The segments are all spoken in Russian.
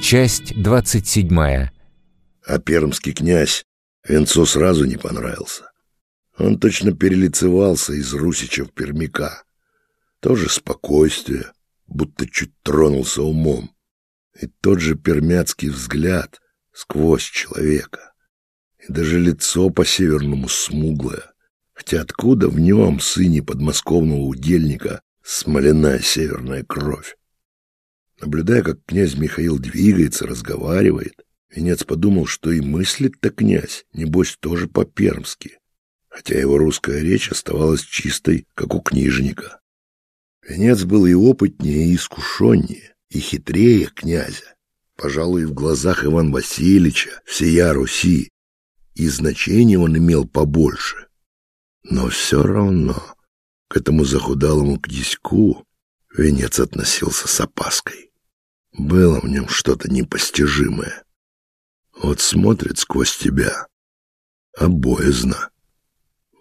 Часть 27. А пермский князь Венцу сразу не понравился. Он точно перелицевался из Русича в пермяка. Тоже спокойствие, будто чуть тронулся умом. И тот же пермяцкий взгляд сквозь человека. И даже лицо по-северному смуглое. Хотя откуда в нем, сыне подмосковного удельника, смоляная северная кровь? Наблюдая, как князь Михаил двигается, разговаривает, Венец подумал, что и мыслит-то князь, небось, тоже по-пермски, хотя его русская речь оставалась чистой, как у книжника. Венец был и опытнее, и искушеннее, и хитрее князя, пожалуй, в глазах Ивана Васильевича, всея Руси, и значение он имел побольше. Но все равно к этому захудалому князьку Венец относился с опаской. Было в нем что-то непостижимое. Вот смотрит сквозь тебя, а боязно.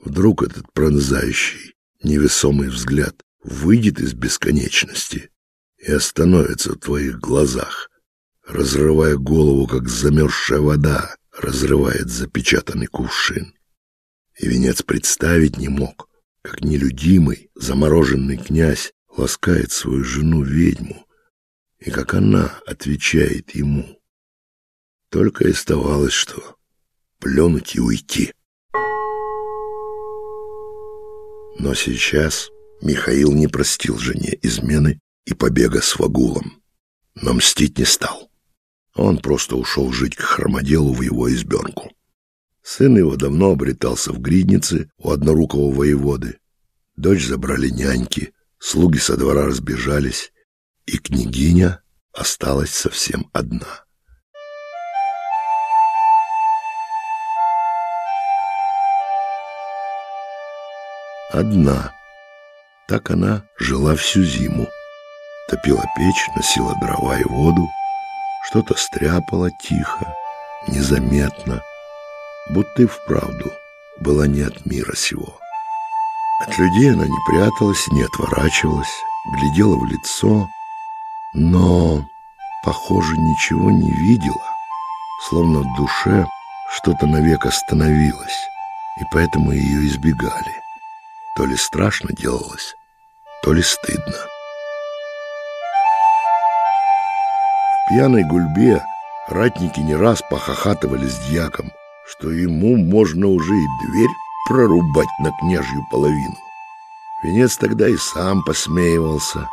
Вдруг этот пронзающий, невесомый взгляд выйдет из бесконечности и остановится в твоих глазах, разрывая голову, как замерзшая вода разрывает запечатанный кувшин. И венец представить не мог, как нелюдимый, замороженный князь ласкает свою жену-ведьму, и как она отвечает ему. Только и оставалось, что плюнуть и уйти. Но сейчас Михаил не простил жене измены и побега с Вагулом, но мстить не стал. Он просто ушел жить к хромоделу в его избенку. Сын его давно обретался в гриднице у однорукого воеводы. Дочь забрали няньки, слуги со двора разбежались, и княгиня осталась совсем одна. Одна. Так она жила всю зиму. Топила печь, носила дрова и воду, что-то стряпала тихо, незаметно, будто и вправду была не от мира сего. От людей она не пряталась, не отворачивалась, глядела в лицо, но, похоже, ничего не видела, словно в душе что-то навек остановилось, и поэтому ее избегали. То ли страшно делалось, то ли стыдно. В пьяной гульбе ратники не раз похохатывали с дьяком, что ему можно уже и дверь прорубать на княжью половину. Венец тогда и сам посмеивался,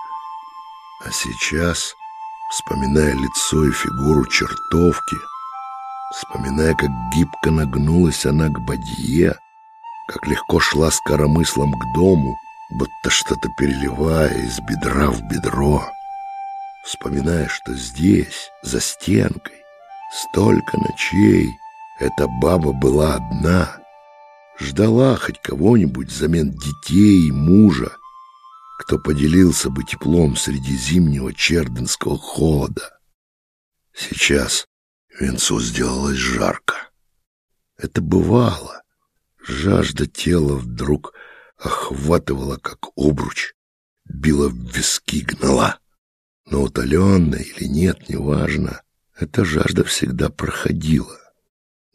а сейчас, вспоминая лицо и фигуру чертовки, вспоминая, как гибко нагнулась она к бадье, как легко шла с коромыслом к дому, будто что-то переливая из бедра в бедро, вспоминая, что здесь, за стенкой, столько ночей эта баба была одна, ждала хоть кого-нибудь взамен детей и мужа, кто поделился бы теплом среди зимнего черденского холода. Сейчас венцу сделалось жарко. Это бывало. Жажда тела вдруг охватывала, как обруч, била в виски, гнала. Но утоленная или нет, неважно, эта жажда всегда проходила.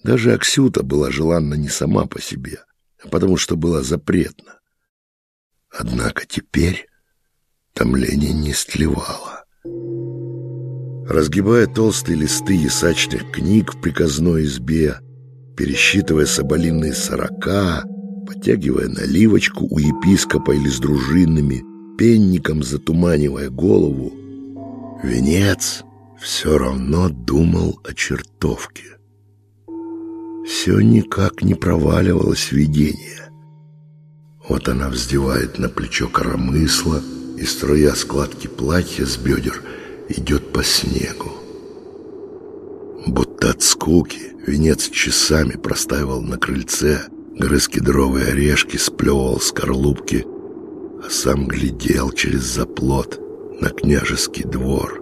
Даже Аксюта была желанна не сама по себе, а потому что была запретна. Однако теперь томление не стлевало. Разгибая толстые листы ясачных книг в приказной избе, пересчитывая соболиные сорока, подтягивая наливочку у епископа или с дружинами, пенником затуманивая голову, венец все равно думал о чертовке. Все никак не проваливалось видение. Вот она вздевает на плечо коромысла, и струя складки платья с бедер идет по снегу. Будто от скуки венец часами простаивал на крыльце, грыз кедровые орешки, сплевывал скорлупки, а сам глядел через заплот на княжеский двор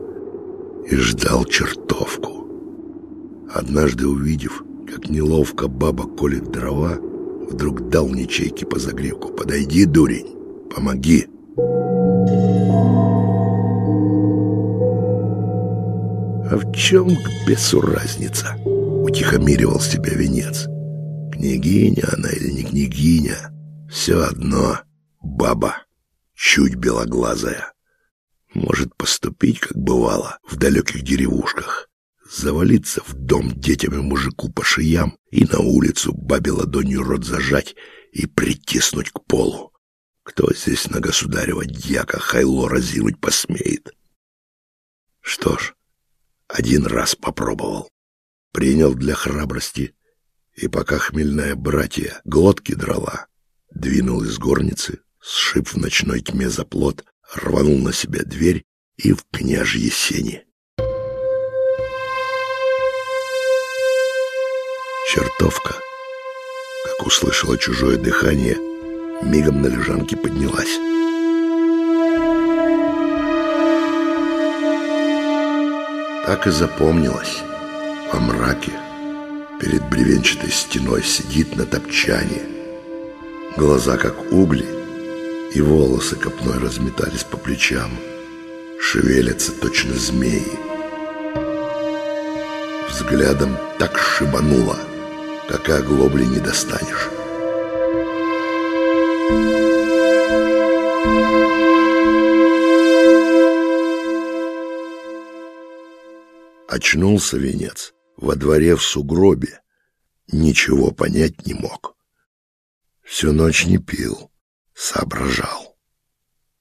и ждал чертовку. Однажды увидев, как неловко баба колет дрова, Вдруг дал ничейки по загривку. «Подойди, дурень, помоги!» А в чем к бесу разница? Утихомиривал себя венец. Княгиня она или не княгиня, все одно баба, чуть белоглазая. Может поступить, как бывало, в далеких деревушках. Завалиться в дом детям и мужику по шиям и на улицу бабе ладонью рот зажать и притиснуть к полу. Кто здесь на государева дьяка хайло разинуть посмеет? Что ж, один раз попробовал. Принял для храбрости, и пока хмельная братья глотки драла, двинул из горницы, сшиб в ночной тьме за плот, рванул на себя дверь и в княжье сени. Чертовка, как услышала чужое дыхание, мигом на лежанке поднялась. Так и запомнилось. Во мраке перед бревенчатой стеной сидит на топчане. Глаза как угли, и волосы копной разметались по плечам. Шевелятся точно змеи. Взглядом так шибануло, как и оглобли не достанешь. Очнулся венец во дворе в сугробе. Ничего понять не мог. Всю ночь не пил, соображал.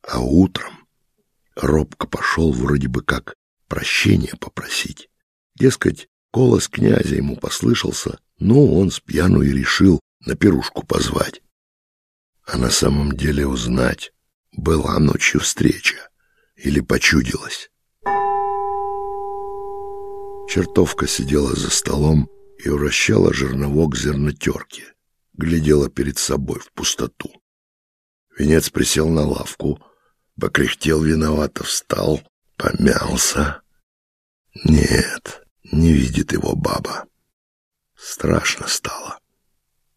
А утром робко пошел вроде бы как прощения попросить. Дескать, голос князя ему послышался, ну, он с пьяну и решил на пирушку позвать. А на самом деле узнать, была ночью встреча или почудилась. Чертовка сидела за столом и вращала жерновок зернотерки, глядела перед собой в пустоту. Венец присел на лавку, покряхтел виновато, встал, помялся. Нет, не видит его баба. Страшно стало.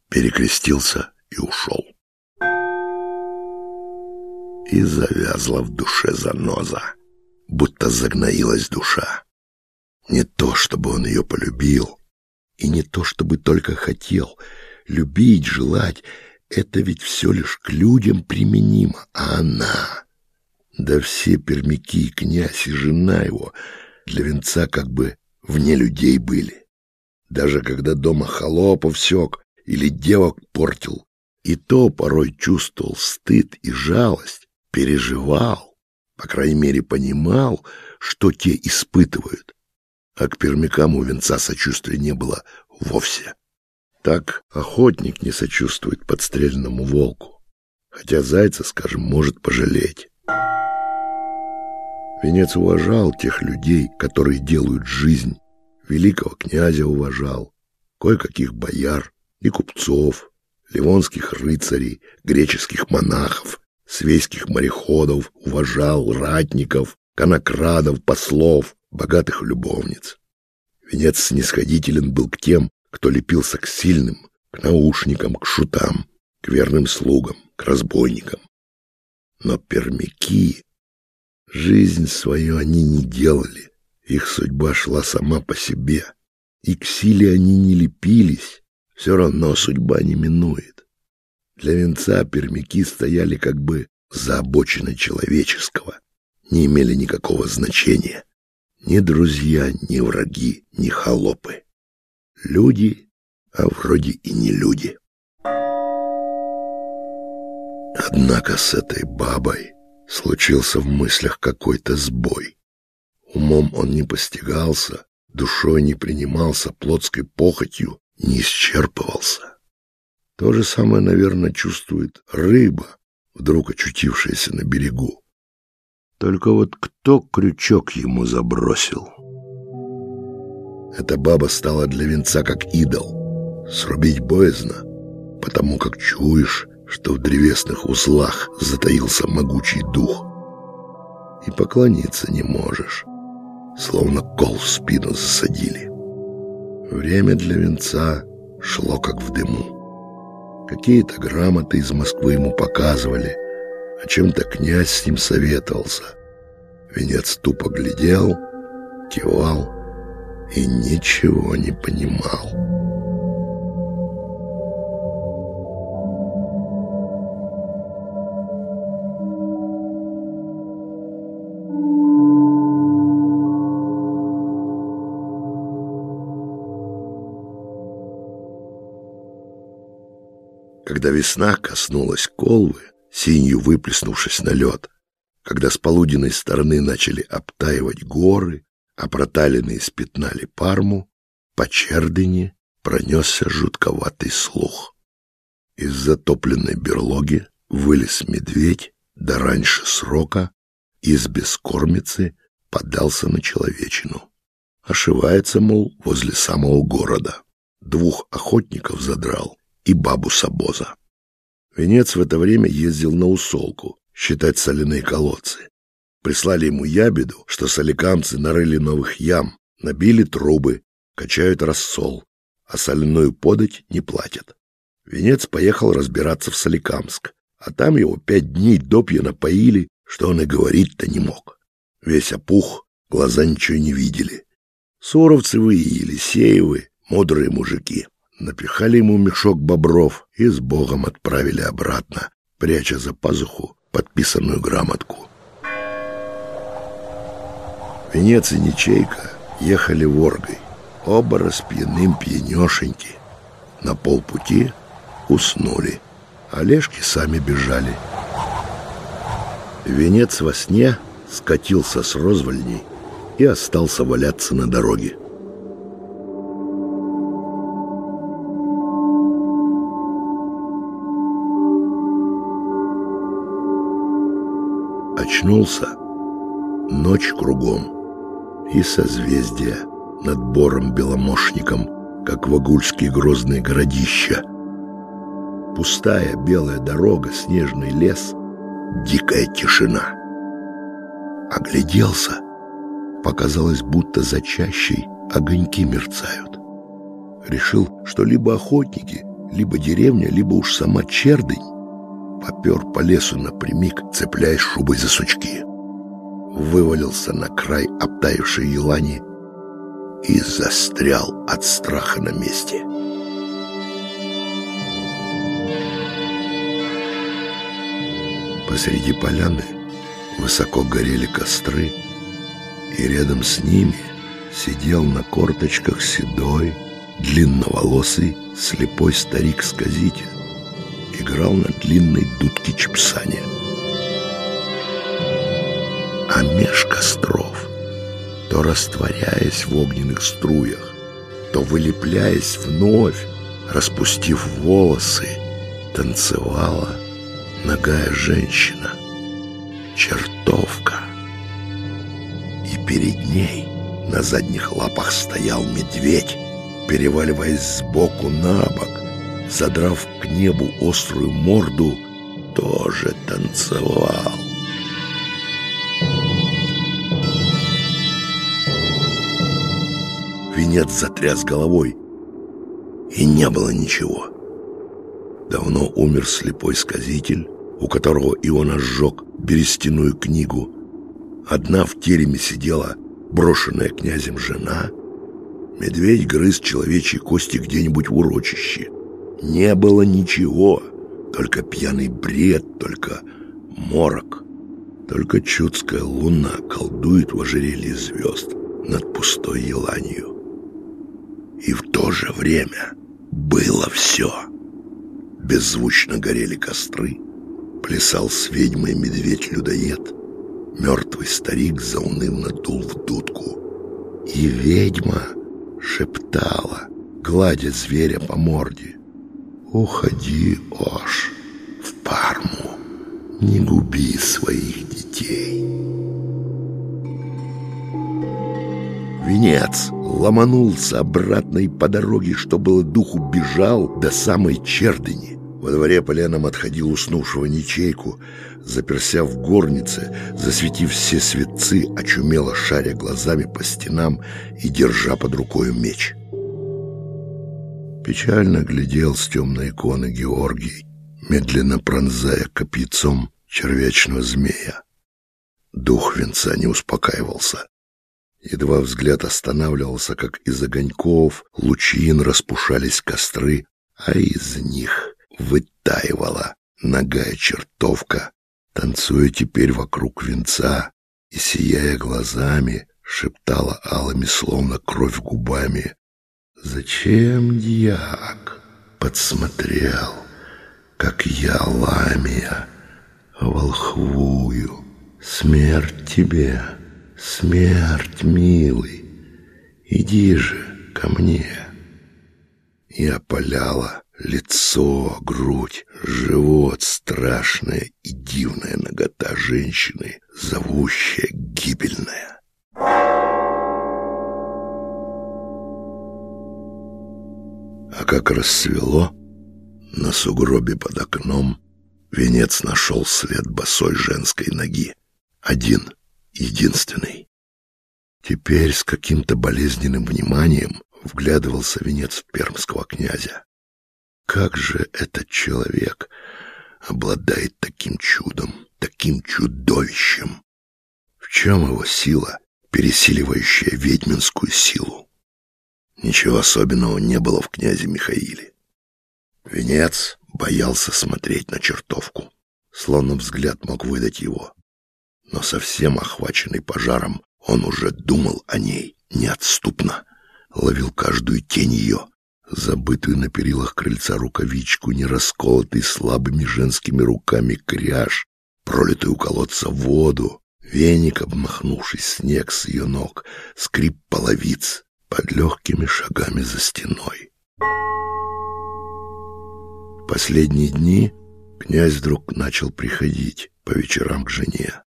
Перекрестился и ушел. И завязла в душе заноза, будто загноилась душа. Не то, чтобы он ее полюбил, и не то, чтобы только хотел. Любить, желать — это ведь все лишь к людям применимо, а она... Да все пермяки, и князь, и жена его для венца как бы вне людей были. Даже когда дома холопов сёк или девок портил, и то порой чувствовал стыд и жалость, переживал, по крайней мере понимал, что те испытывают а к пермякам у венца сочувствия не было вовсе. Так охотник не сочувствует подстреленному волку, хотя зайца, скажем, может пожалеть. Венец уважал тех людей, которые делают жизнь, великого князя уважал, кое-каких бояр и купцов, ливонских рыцарей, греческих монахов, свейских мореходов, уважал ратников, конокрадов, послов, богатых любовниц. Венец снисходителен был к тем, кто лепился к сильным, к наушникам, к шутам, к верным слугам, к разбойникам. Но пермяки, жизнь свою они не делали, их судьба шла сама по себе, и к силе они не лепились, все равно судьба не минует. Для венца пермяки стояли как бы за обочиной человеческого, не имели никакого значения. Ни друзья, ни враги, ни холопы. Люди, а вроде и не люди. Однако с этой бабой случился в мыслях какой-то сбой. Умом он не постигался, душой не принимался, плотской похотью не исчерпывался. То же самое, наверное, чувствует рыба, вдруг очутившаяся на берегу. Только вот кто крючок ему забросил? Эта баба стала для венца как идол. Срубить боязно, потому как чуешь, что в древесных узлах затаился могучий дух. И поклониться не можешь, словно кол в спину засадили. Время для венца шло как в дыму. Какие-то грамоты из Москвы ему показывали — о чем-то князь с ним советовался. Венец тупо глядел, кивал и ничего не понимал. Когда весна коснулась колвы, синью выплеснувшись на лед, когда с полуденной стороны начали обтаивать горы, а проталины испятнали парму, по чердыне пронесся жутковатый слух. Из затопленной берлоги вылез медведь, да раньше срока, из бескормицы подался на человечину. Ошивается, мол, возле самого города. Двух охотников задрал и бабу с. Венец в это время ездил на усолку, считать соляные колодцы. Прислали ему ябеду, что соликамцы нарыли новых ям, набили трубы, качают рассол, а соляную подать не платят. Венец поехал разбираться в Соликамск, а там его пять дней допья напоили, что он и говорить-то не мог. Весь опух, глаза ничего не видели. Суровцы вы и Елисеевы, мудрые мужики. Напихали ему мешок бобров и с Богом отправили обратно, пряча за пазуху подписанную грамотку. Венец и Ничейка ехали воргой, оба распьяным пьянешеньки. На полпути уснули, Олежки сами бежали. Венец во сне скатился с розвольней и остался валяться на дороге. Очнулся, ночь кругом, и созвездия над бором-беломошником, как вагульские грозные городища. Пустая белая дорога, снежный лес, дикая тишина. Огляделся, показалось, будто за чащей огоньки мерцают. Решил, что либо охотники, либо деревня, либо уж сама чердынь попер по лесу напрямик, цепляясь шубой за сучки. Вывалился на край обтаившей елани и застрял от страха на месте. Посреди поляны высоко горели костры, и рядом с ними сидел на корточках седой, длинноволосый, слепой старик-сказитель играл на длинной дудке чепсани. А меж костров, то растворяясь в огненных струях, то вылепляясь вновь, распустив волосы, танцевала ногая женщина, чертовка. И перед ней на задних лапах стоял медведь, переваливаясь сбоку на бок, задрав к небу острую морду, тоже танцевал. Венец затряс головой, и не было ничего. Давно умер слепой сказитель, у которого Иона сжег берестяную книгу. Одна в тереме сидела брошенная князем жена. Медведь грыз человечьи кости где-нибудь в урочище. Не было ничего, только пьяный бред, только морок. Только чудская луна колдует в ожерелье звезд над пустой еланью. И в то же время было все. Беззвучно горели костры, плясал с ведьмой медведь-людоед, мертвый старик заунывно дул в дудку. И ведьма шептала, гладя зверя по морде. Уходи, Ош, в Парму, не губи своих детей. Венец ломанулся обратно и по дороге, что было духу, бежал до самой чердыни. Во дворе поленом отходил уснувшего ничейку, заперся в горнице, засветив все светцы, очумело шаря глазами по стенам и держа под рукой меч. Печально глядел с темной иконы Георгий, медленно пронзая копьяцом червячного змея. Дух венца не успокаивался. Едва взгляд останавливался, как из огоньков лучин распушались костры, а из них вытаивала ногая чертовка, танцуя теперь вокруг венца и, сияя глазами, шептала алыми, словно кровь губами. «Зачем дьяк подсмотрел, как я, ламия, волхвую? Смерть тебе, смерть, милый, иди же ко мне!» И опаляла лицо, грудь, живот, страшная и дивная нагота женщины, зовущая гибельная. Как рассвело, на сугробе под окном венец нашел след босой женской ноги. Один, единственный. Теперь с каким-то болезненным вниманием вглядывался венец пермского князя. Как же этот человек обладает таким чудом, таким чудовищем? В чем его сила, пересиливающая ведьминскую силу? Ничего особенного не было в князе Михаиле. Венец боялся смотреть на чертовку, словно взгляд мог выдать его. Но совсем охваченный пожаром, он уже думал о ней неотступно, ловил каждую тень ее, забытую на перилах крыльца рукавичку, не расколотый слабыми женскими руками кряж, пролитую у колодца воду, веник, обмахнувший снег с ее ног, скрип половиц, под легкими шагами за стеной. Последние дни князь вдруг начал приходить по вечерам к жене.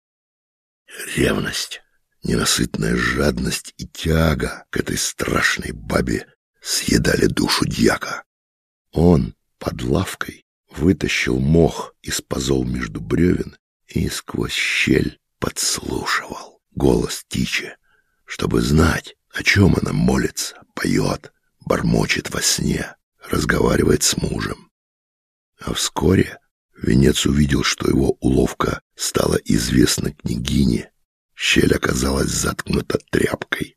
Ревность, ненасытная жадность и тяга к этой страшной бабе съедали душу дьяка. Он под лавкой вытащил мох из пазов между бревен и сквозь щель подслушивал голос Тичи, чтобы знать, о чем она молится, поет, бормочет во сне, разговаривает с мужем. А вскоре Венец увидел, что его уловка стала известна княгине. Щель оказалась заткнута тряпкой.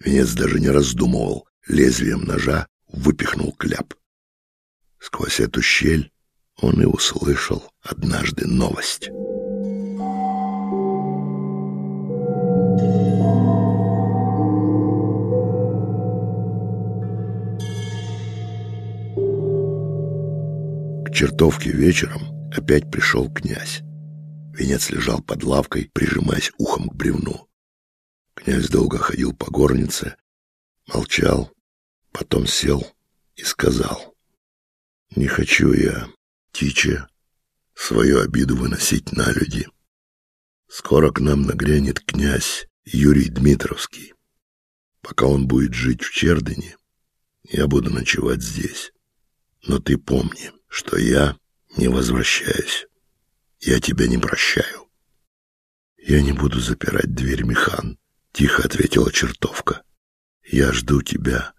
Венец даже не раздумывал, лезвием ножа выпихнул кляп. Сквозь эту щель он и услышал однажды новость. Чертовке вечером опять пришел князь. Венец лежал под лавкой, прижимаясь ухом к бревну. Князь долго ходил по горнице, молчал, потом сел и сказал, «Не хочу я, Тиче, свою обиду выносить на люди. Скоро к нам нагрянет князь Юрий Дмитровский. Пока он будет жить в Чердыне, я буду ночевать здесь. Но ты помни, что я не возвращаюсь. Я тебя не прощаю. Я не буду запирать дверь, Михан, тихо ответила чертовка. Я жду тебя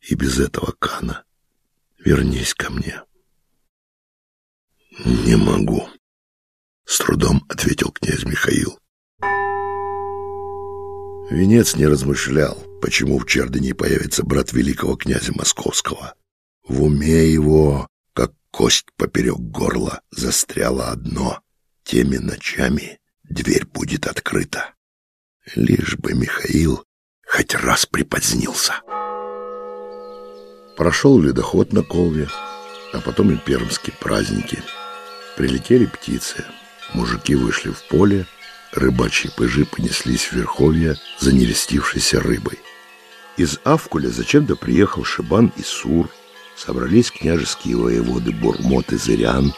и без этого Кана. Вернись ко мне. Не могу, с трудом ответил князь Михаил. Венец не размышлял, почему в Чердыне появится брат великого князя Московского. В уме его кость поперек горла застряла одно. Теми ночами дверь будет открыта. Лишь бы Михаил хоть раз припозднился. Прошел ледоход на Колве, а потом и пермские праздники. Прилетели птицы, мужики вышли в поле, рыбачьи пыжи понеслись в верховье за нерестившейся рыбой. Из Авкуля зачем-то приехал Шибан и Сур – собрались княжеские воеводы Бурмот и Зырян,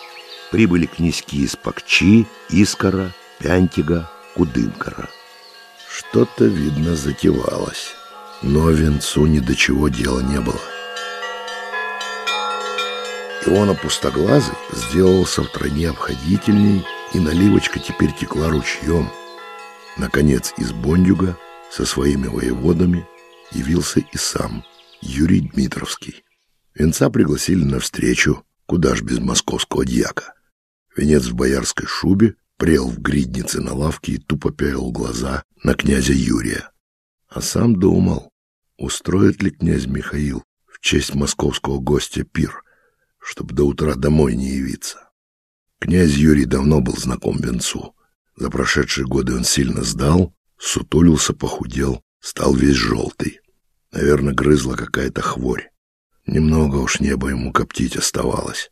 прибыли князьки из Пакчи, Искора, Пянтига, Кудымкара. Что-то, видно, затевалось, но венцу ни до чего дела не было. Иона Пустоглазый сделался втройне обходительней, и наливочка теперь текла ручьем. Наконец из Бондюга со своими воеводами явился и сам Юрий Дмитровский. Венца пригласили на встречу, куда ж без московского дьяка. Венец в боярской шубе прел в гриднице на лавке и тупо пялил глаза на князя Юрия. А сам думал, устроит ли князь Михаил в честь московского гостя пир, чтобы до утра домой не явиться. Князь Юрий давно был знаком Венцу. За прошедшие годы он сильно сдал, сутулился, похудел, стал весь желтый. Наверное, грызла какая-то хворь. Немного уж небо ему коптить оставалось.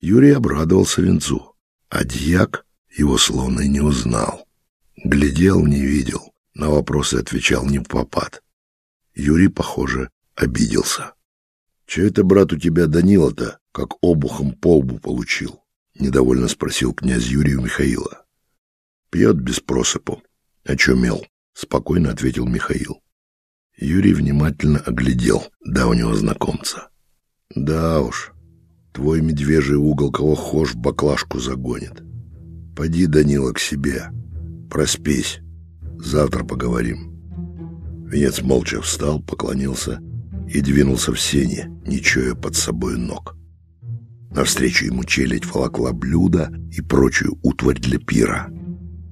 Юрий обрадовался венцу, а дьяк его словно и не узнал. Глядел, не видел, на вопросы отвечал не в попад. Юрий, похоже, обиделся. — Че это, брат, у тебя Данила-то, как обухом по лбу получил? — недовольно спросил князь Юрий у Михаила. — Пьет без просыпу. — Очумел, — спокойно ответил Михаил. Юрий внимательно оглядел давнего знакомца. «Да уж, твой медвежий угол кого хошь в баклажку загонит. Поди, Данила, к себе, проспись, завтра поговорим». Венец молча встал, поклонился и двинулся в сене, не чуя под собой ног. Навстречу ему челядь волокла блюда и прочую утварь для пира.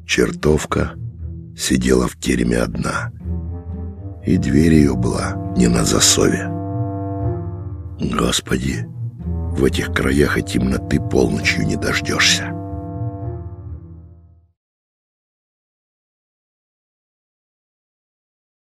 Чертовка сидела в тереме одна — и дверь ее была не на засове. Господи, в этих краях и темноты полночью не дождешься.